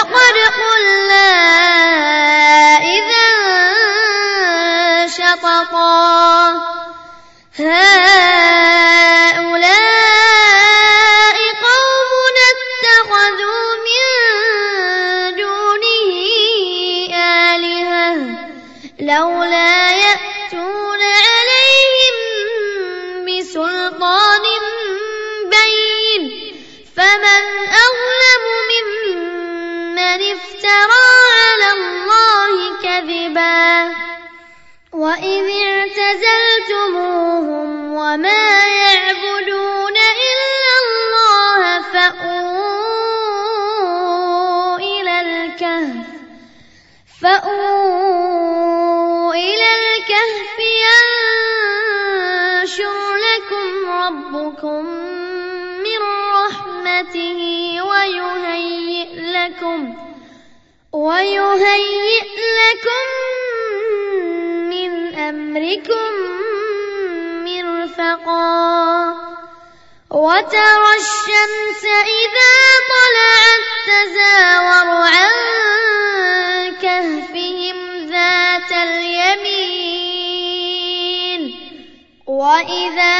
لقد قلنا ويهيئ لكم من أمركم مرفقا وترى الشمس إذا طلعت تزاور عن كهفهم ذات اليمين وإذا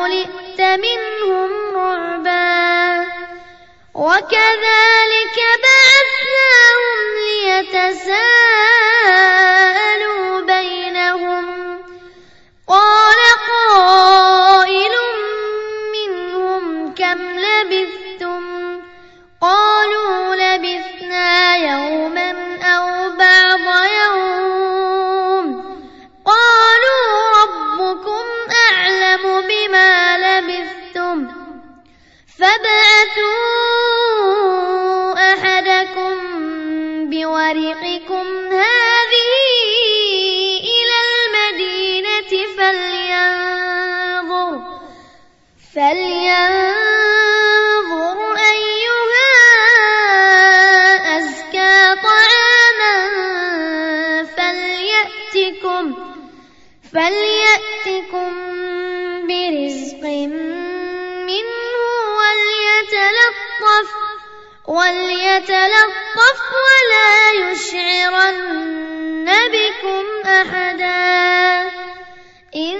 ولملئت منهم رعبا وكذلك بعثناهم ليتساءلوا بينهم قال قائل منهم كم لبثتم قالوا فلينظر أيها أزكى طعاما فليأتكم فليأتكم برزق منه وليتلطف وليتلطف ولا يشعرن بكم أحدا إنهم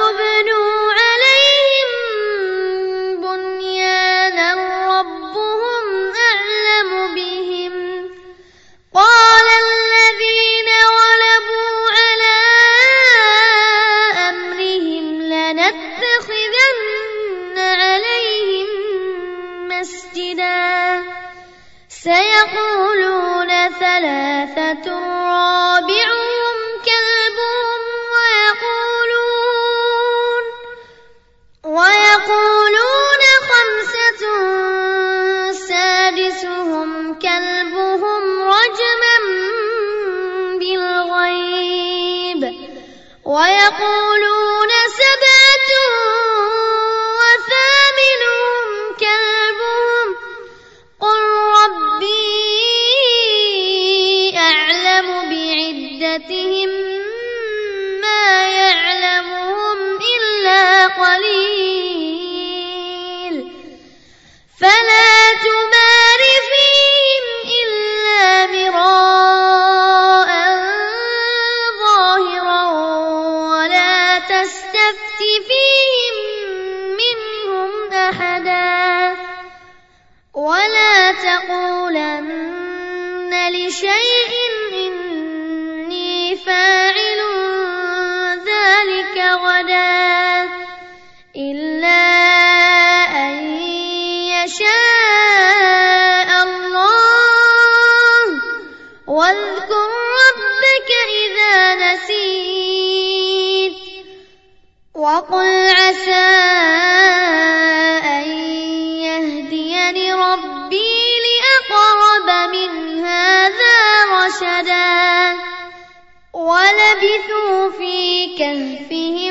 رشدا ولبثوا في كهفهم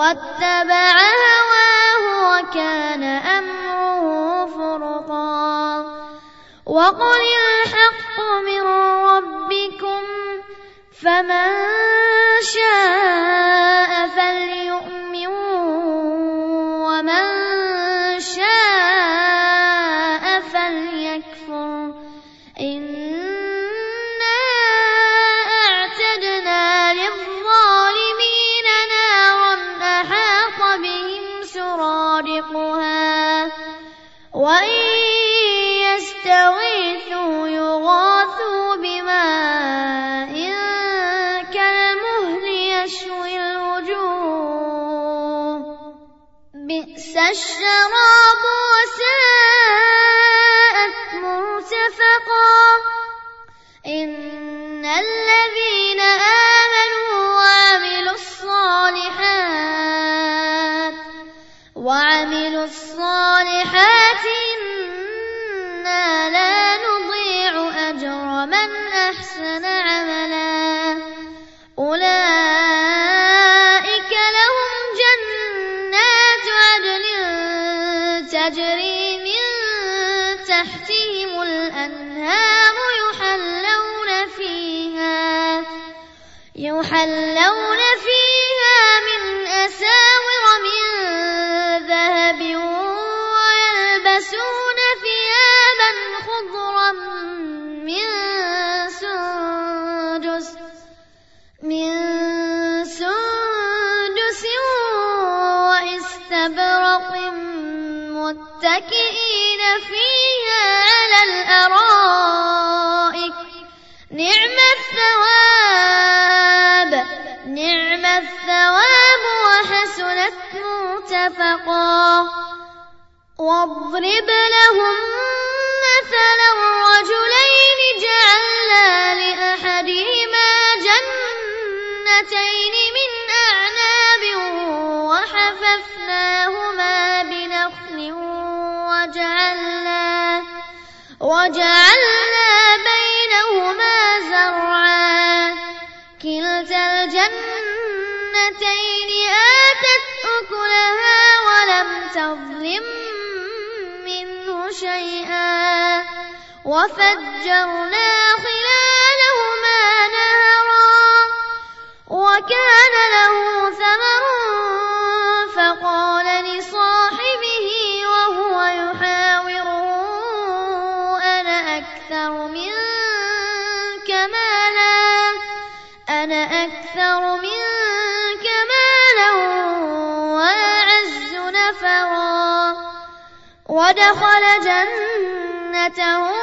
واتبع هواه وكان أمره فرطا وقل الحق من ربكم فمن شاء فليؤمن يحلون واضرب لهم مثلا الرجلين جعلنا لأحدهما جنتين من أعناب وحففناهما بنخل وجعلنا وجعلنا وفجرنا خلالهما نهرا وكان له ثمر فقال لصاحبه وهو يحاوره أنا أكثر منك مالا؟ أنا أكثر منك مالا وأعز نفرا؟ ودخل جنته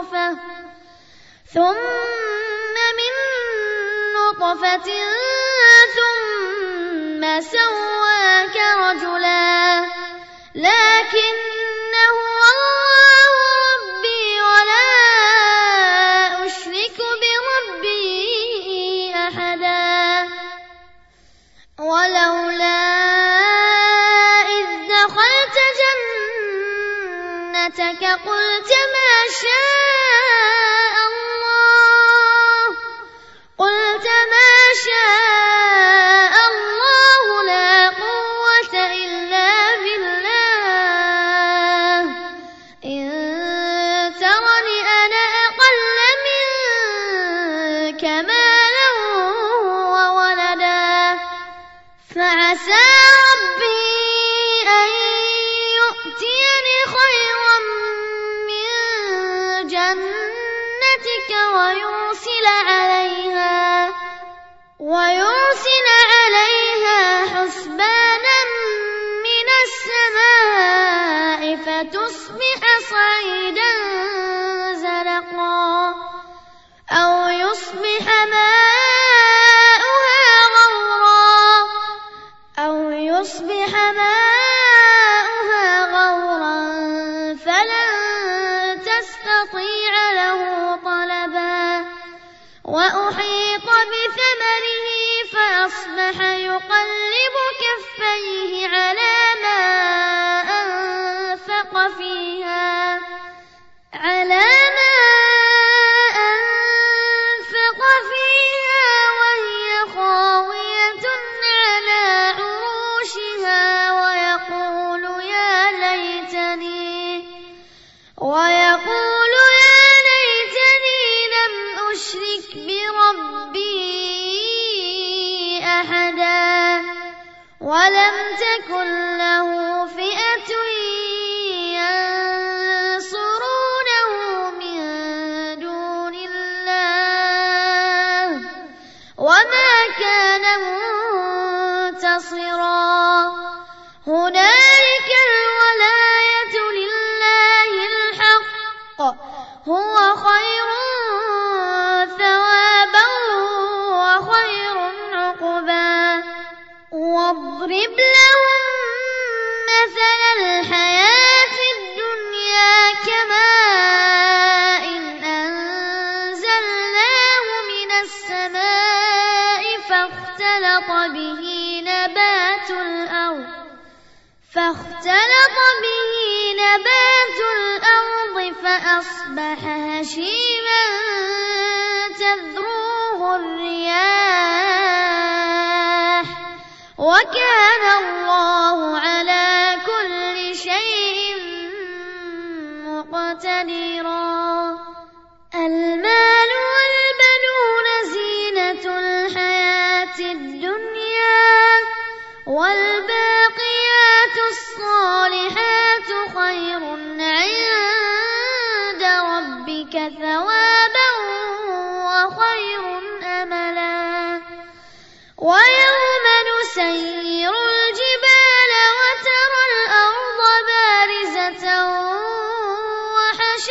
نطفة. ثم من نطفة ثم سواك رجلا. لكن الله ربي ولا أشرك بربي أحدا. ولولا إذ دخلت جنتك قلت ما شاء واضرب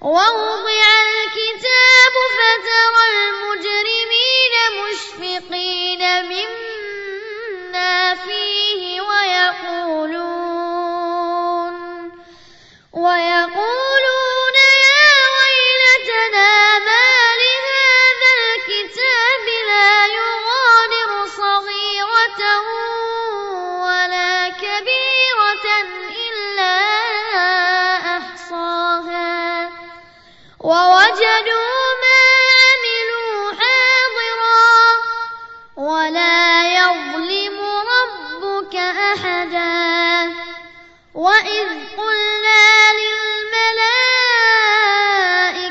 ووضع وإذ قلنا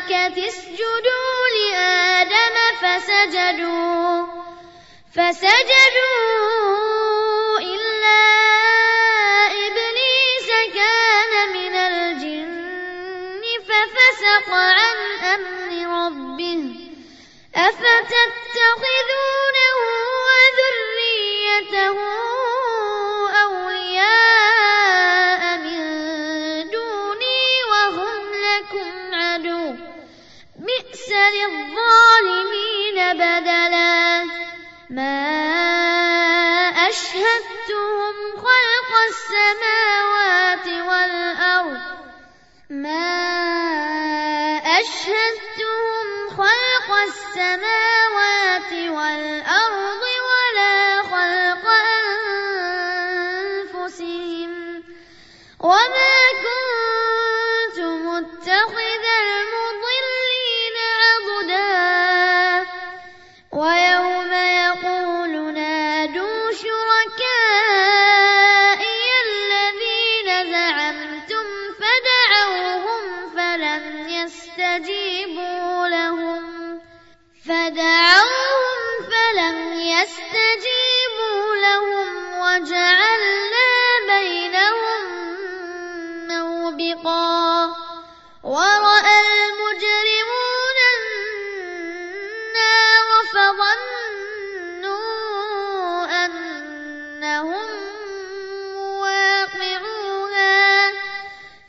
للملائكة اسجدوا لآدم فسجدوا فسجدوا أشهدتهم خلق السماوات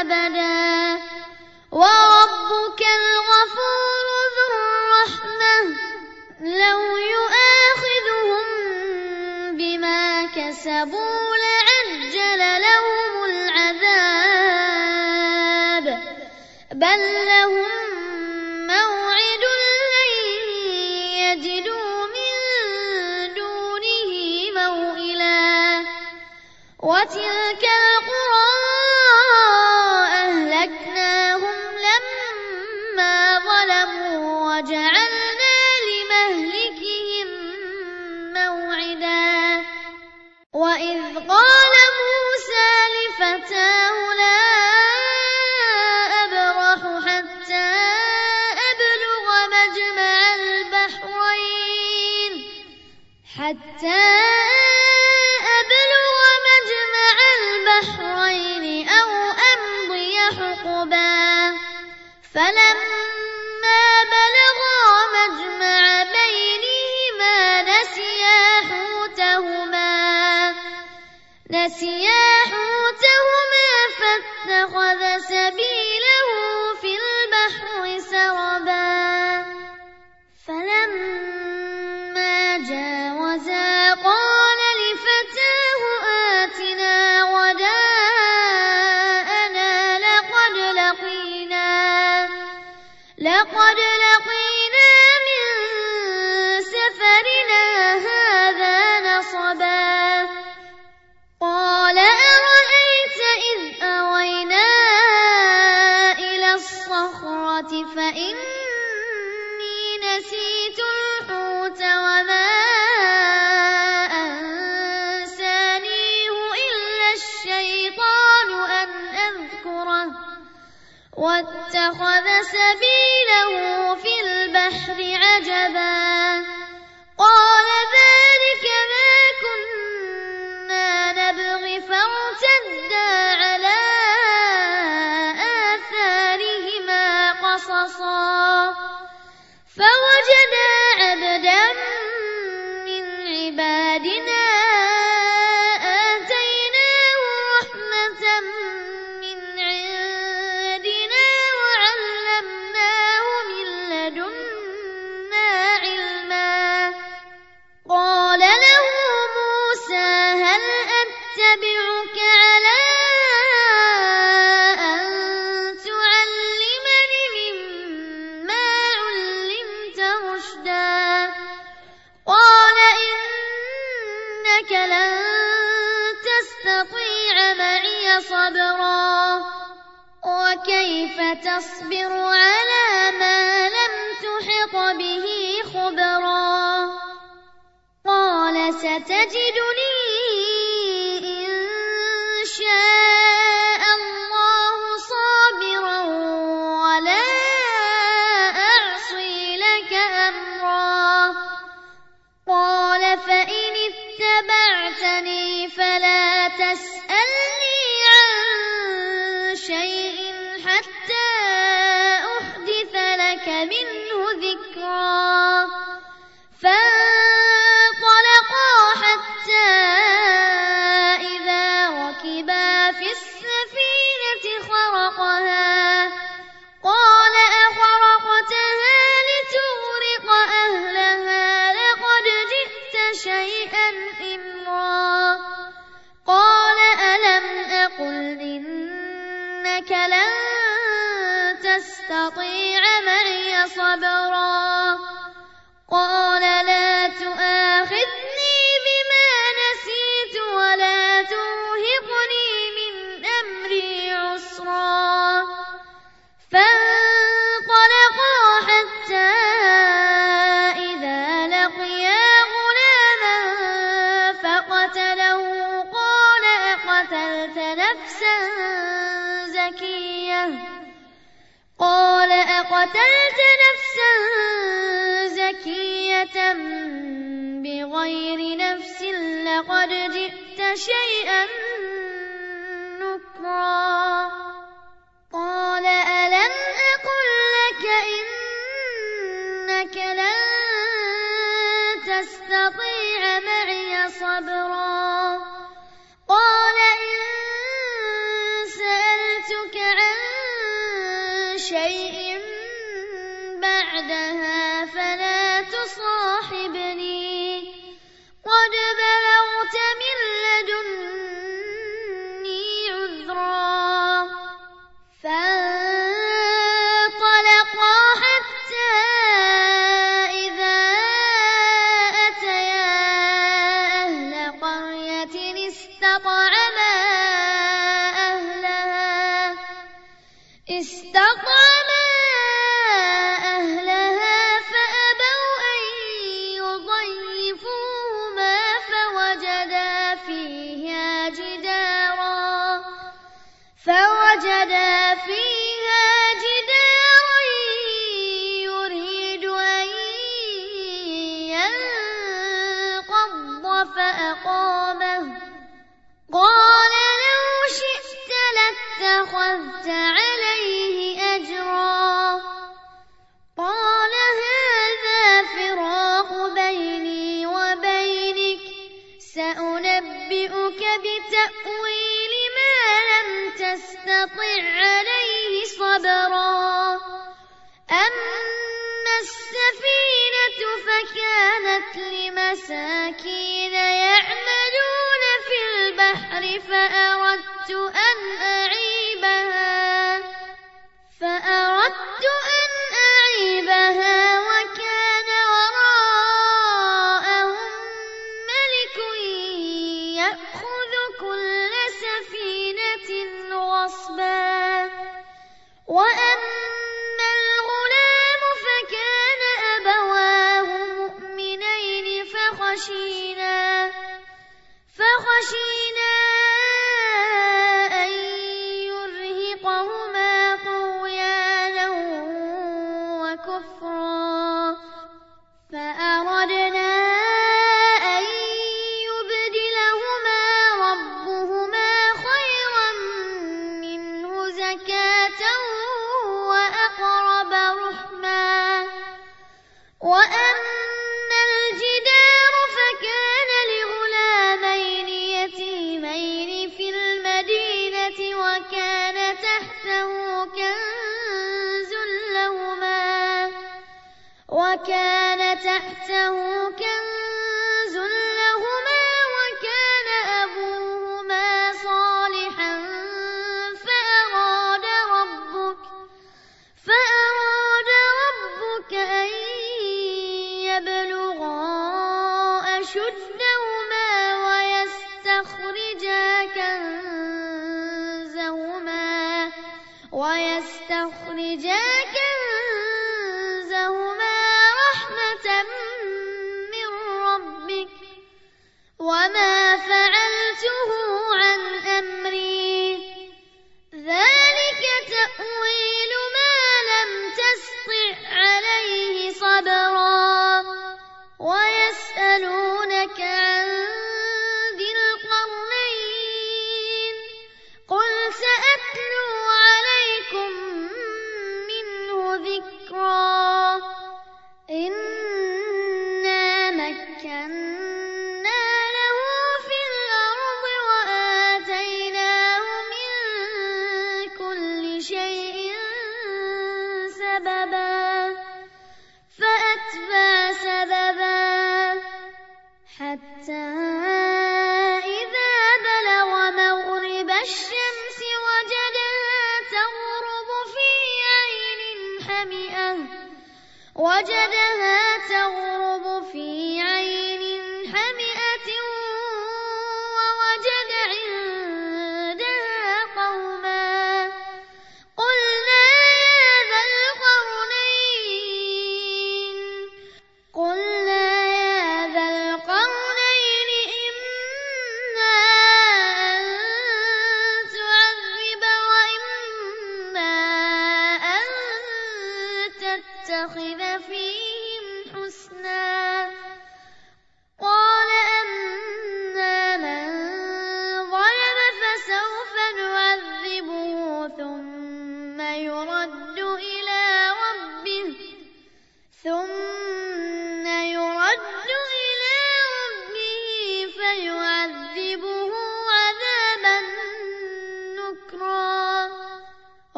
أبدا. وربك الغفور ذو الرحمة. لو يؤاخذهم بما كسبوا كلام شيئا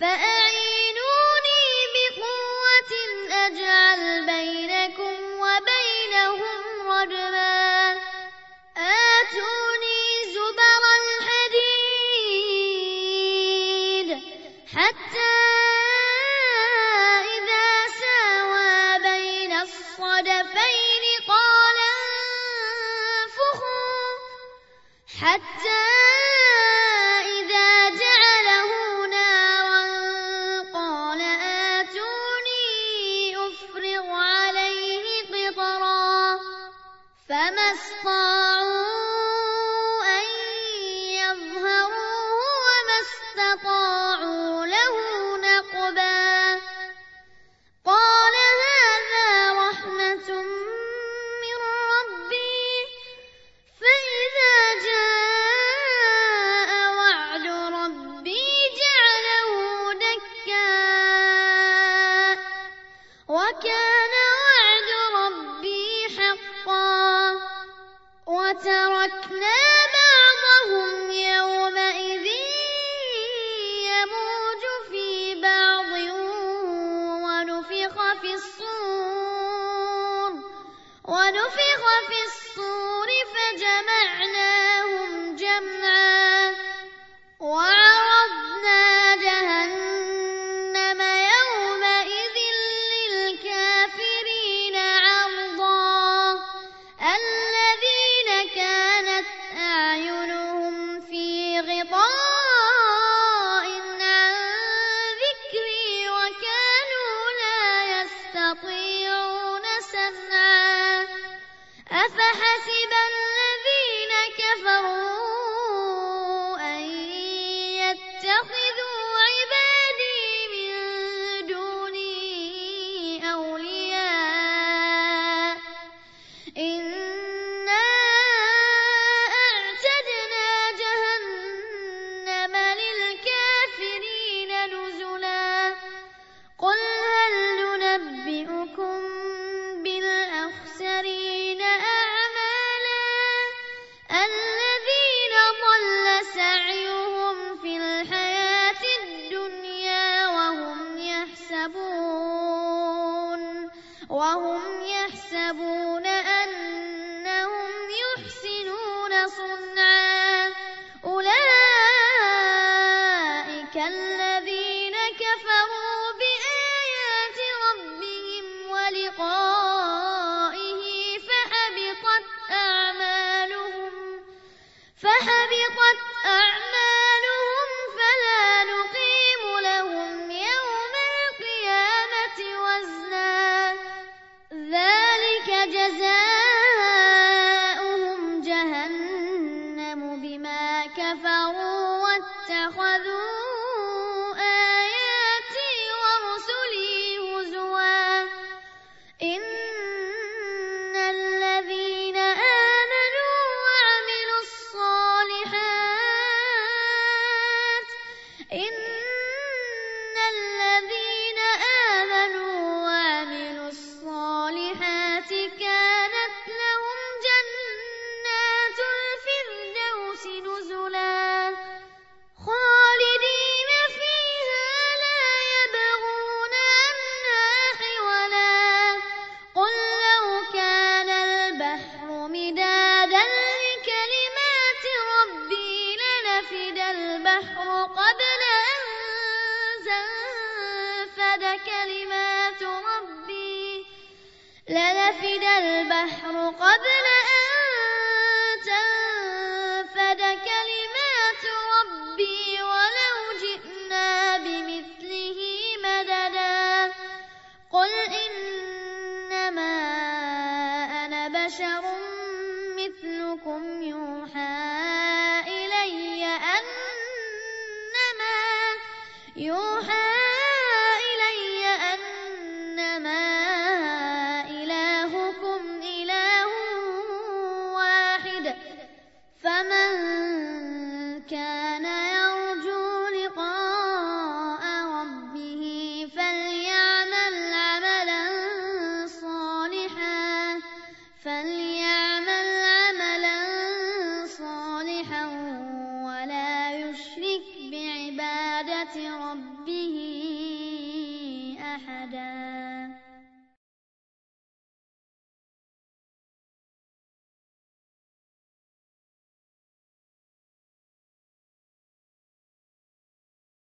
فأعين في الصور ونفخ في البحر قبل أن زنفد كلمات ربي لنفد البحر قبل